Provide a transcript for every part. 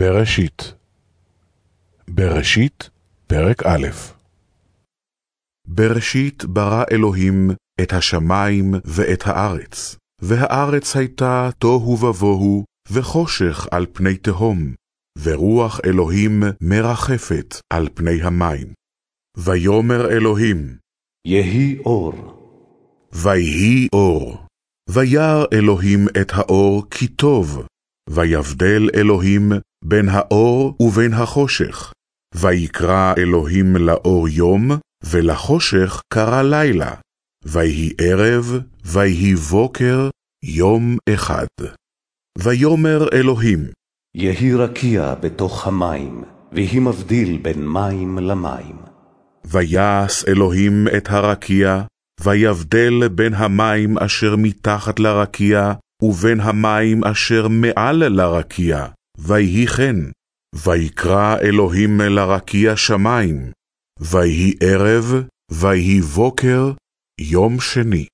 בראשית בראשית, פרק א' בראשית ברא אלוהים את השמיים ואת הארץ, והארץ הייתה תוהו ובוהו, וחושך על פני תהום, ורוח אלוהים מרחפת על פני המים. ויאמר אלוהים, יהי אור. ויהי אור. וירא אלוהים את האור כי טוב, ויבדל אלוהים בין האור ובין החושך. ויקרא אלוהים לאור יום, ולחושך קרא לילה. ויהי ערב, ויהי בוקר, יום אחד. ויאמר אלוהים, יהי רקיע בתוך המים, ויהי מבדיל בין מים למים. ויעש אלוהים את הרקיע, ויבדל בין המים אשר מתחת לרקיע, ובין המים אשר מעל לרקיע, ויהי כן. ויקרא אלוהים לרקיע שמים, ויהי ערב, ויהי בוקר, יום שני.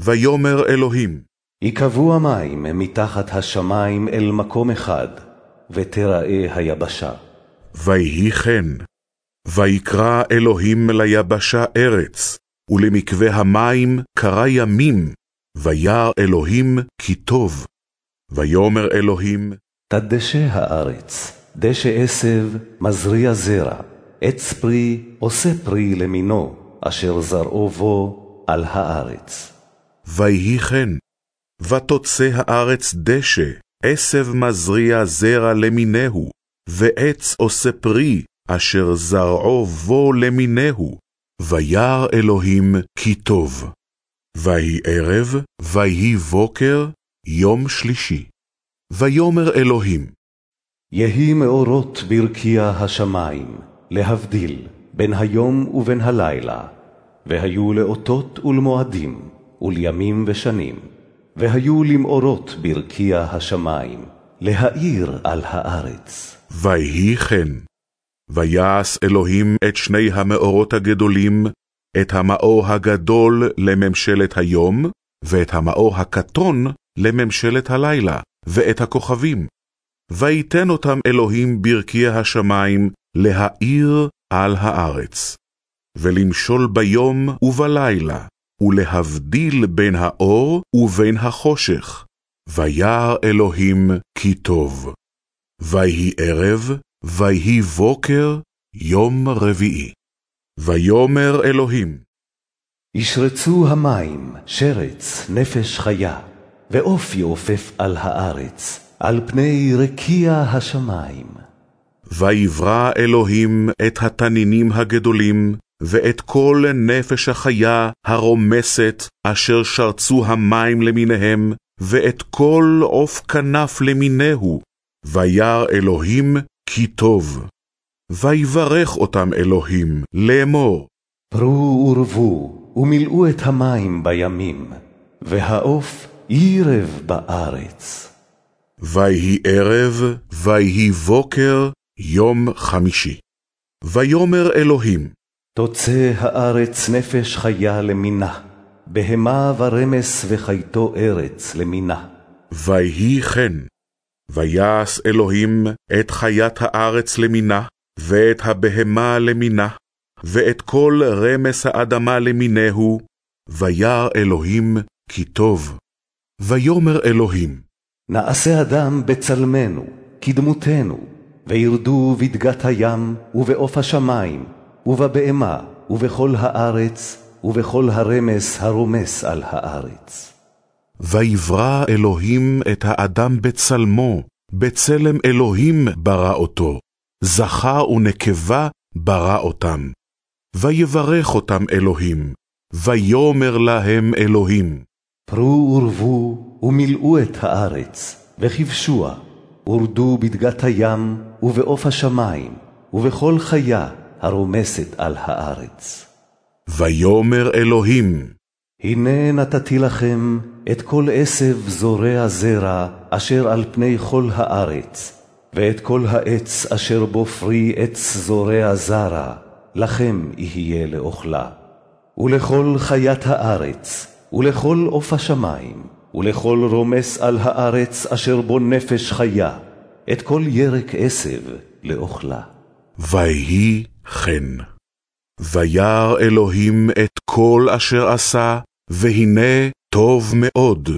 ויאמר אלוהים, ייקבעו המים מתחת השמיים אל מקום אחד, ותראה היבשה. ויהי כן. ויקרא אלוהים ליבשה ארץ, ולמקווה המים קרא ימים, וירא אלוהים כי טוב. ויאמר אלוהים, תדשא הארץ, דשא עשב, מזריע זרע, עץ פרי עושה פרי למינו, אשר זרעו בו על הארץ. ויהי כן. ותוצא הארץ דשא, עשב מזריע זרע למינהו, ועץ עושה פרי, אשר זרעו בו למינהו. וירא אלוהים כי טוב. ויהי ערב, ויהי בוקר, יום שלישי. ויאמר אלוהים, יהי מאורות ברקיע השמיים, להבדיל בין היום ובין הלילה, והיו לאותות ולמועדים, ולימים ושנים, והיו למאורות ברקיע השמיים, להאיר על הארץ. ויהי כן. ויעש אלוהים את שני המאורות הגדולים, את המאור הגדול לממשלת היום, ואת המאור הקטון לממשלת הלילה, ואת הכוכבים. ויתן אותם אלוהים ברקיע השמיים להאיר על הארץ, ולמשול ביום ובלילה, ולהבדיל בין האור ובין החושך. וירא אלוהים כי טוב. ויהי ערב, ויהי בוקר, יום רביעי. ויאמר אלוהים, ישרצו המים, שרץ, נפש חיה, ועוף יעופף על הארץ, על פני רקיע השמיים. ויברא אלוהים את התנינים הגדולים, ואת כל נפש החיה הרומסת, אשר שרצו המים למיניהם, ואת כל עוף כנף למינהו. וירא אלוהים כי טוב. ויברך אותם אלוהים לאמור, פרו ורבו, ומילאו את המים בימים, והעוף ירב בארץ. ויהי ערב, ויהי בוקר, יום חמישי. ויאמר אלוהים, תוצא הארץ נפש חיה למינה, בהמה ורמס וחייתו ארץ למינה. ויהי כן. ויעש אלוהים את חיית הארץ למינה, ואת הבהמה למינה, ואת כל רמס האדמה למינהו, וירא אלוהים כי טוב. ויאמר אלוהים, נעשה אדם בצלמנו, כדמותנו, וירדו בדגת הים, ובעוף השמים, ובבהמה, ובכל הארץ, ובכל הרמס הרומס על הארץ. ויברא אלוהים את האדם בצלמו, בצלם אלוהים ברא אותו, זכר ונקבה ברא אותם. ויברך אותם אלוהים, ויאמר להם אלוהים, פרו ורבו, ומילאו את הארץ, וכבשוה, ורדו בדגת הים, ובעוף השמים, ובכל חיה הרומסת על הארץ. ויאמר אלוהים, הנה נתתי לכם את כל עשב זורע זרע, אשר על פני כל הארץ, ואת כל העץ אשר בו פרי עץ זורע זרע, לכם יהיה לאוכלה. ולכל חיית הארץ, ולכל עוף השמים, ולכל רומס על הארץ אשר בו נפש חיה, את כל ירק עשב לאוכלה. ויהי כן. וירא אלוהים את כל אשר עשה, והנה טוב מאוד.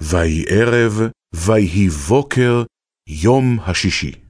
ויהי ערב, ויהי בוקר, יום השישי.